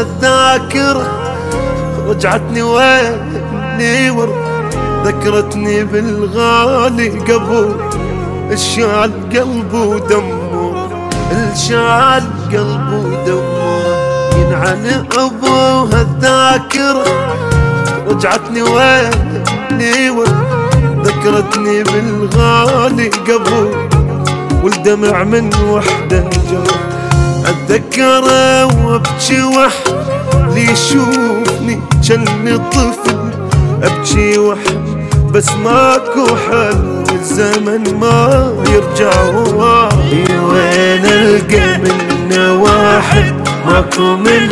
الذاكرة رجعتني وين ور ذكرتني بالغالي قبل الشال قلبه ودمه الشال قلبه ودمه. ينعن أبوها الذاكرة رجعتني ور ذكرتني بالغالي قبل. والدمع من وحده جرى اتذكره وأبكي وحدي يشوفني جني طفل. أبكي وحدي بس ماكو حل. الزمن ما يرجع. وين القى منا ماكو من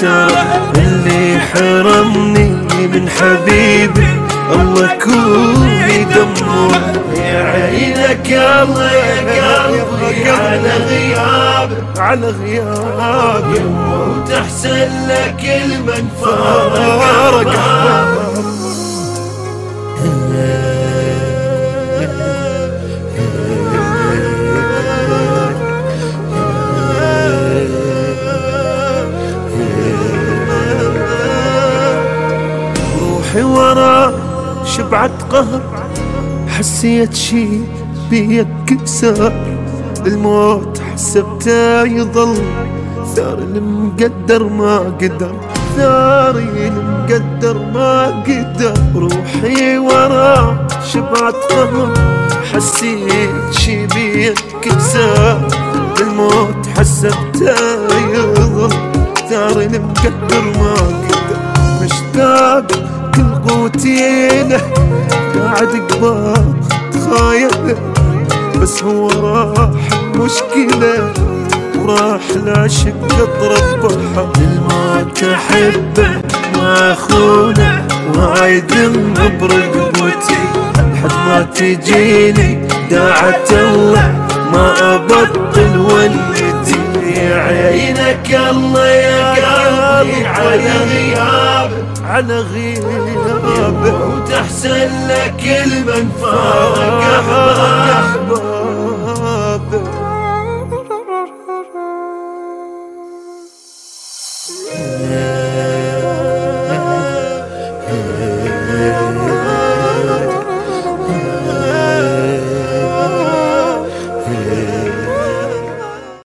ترى اللي حرمني من حبيبي. الله كوني دمه يا عينك الله يا قلبي على غيابك على غيابك وتحسن لك المنفارق روحي ورا شبعت قهر حسيت شي بيك سار الموت حسبته يضل ثار المقدر ما قدر ثاري المقدر ما قدر. روحي ورا شبعت قهر حسيت شي بيك سار الموت حسبته يضل ثار المقدر ما له قاعد قبال تخايل بس هو راح مشكلة وراح العشق قطرة بحر. الموت أحبه ما أخونه وايد برقبتي لحد ما تجيني داعة الله ما أبطل ولدي. عينك الله يا قلبي على غيابك على غيابك وتحسن لك المنفارق أحبابك